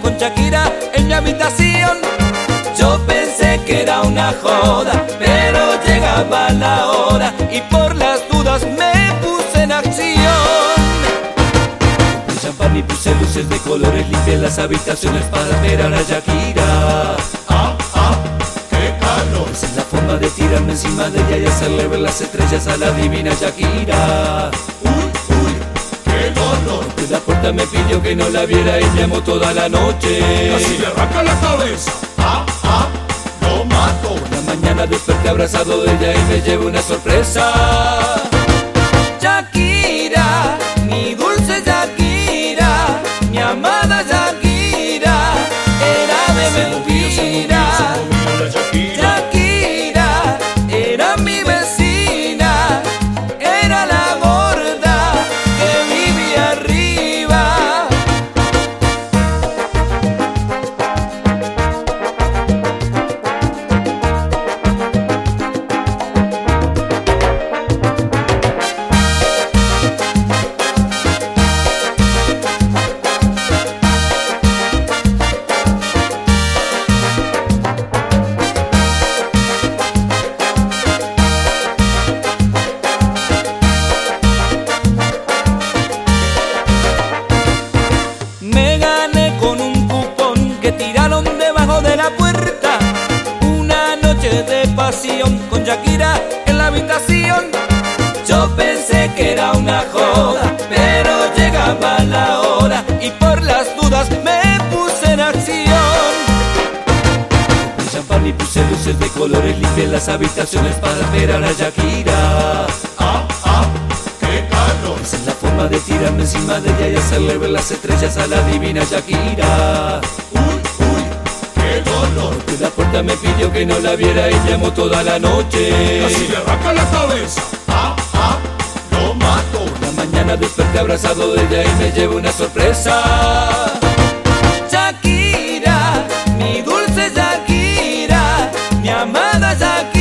con Shakira en mi habitación. Yo pensé que era una joda, pero llegaba la hora y por las dudas me puse en acción. Puse champán y puse luces de colores, limpié las habitaciones para ver a Shakira. Ah, ah, qué calor. Esa es la forma de tirarme encima de ella y hacerle ver las estrellas a la divina Shakira. Me pidió que no la viera y me amó toda la noche. Casi le arranca la cabeza. Ah, ah, lo mato. La mañana desperté abrazado de ella y me llevo una sorpresa. De pasión con Shakira en la habitación. Yo pensé que era una joda, pero llegaba la hora y por las dudas me puse en acción. Puse champán y puse luces de colores, limpié las habitaciones para ver a Shakira. Ah, ah, qué calor. Esa es la forma de tirarme encima de ella y hacerle ver las estrellas a la divina Shakira dolor Que la puerta me pidió que no la viera y llamó toda la noche. Así le arranca la cabeza. Ah, ah, lo mato. La mañana desperté abrazado de ella y me llevo una sorpresa. Shakira, mi dulce Shakira Mi amada Shakira.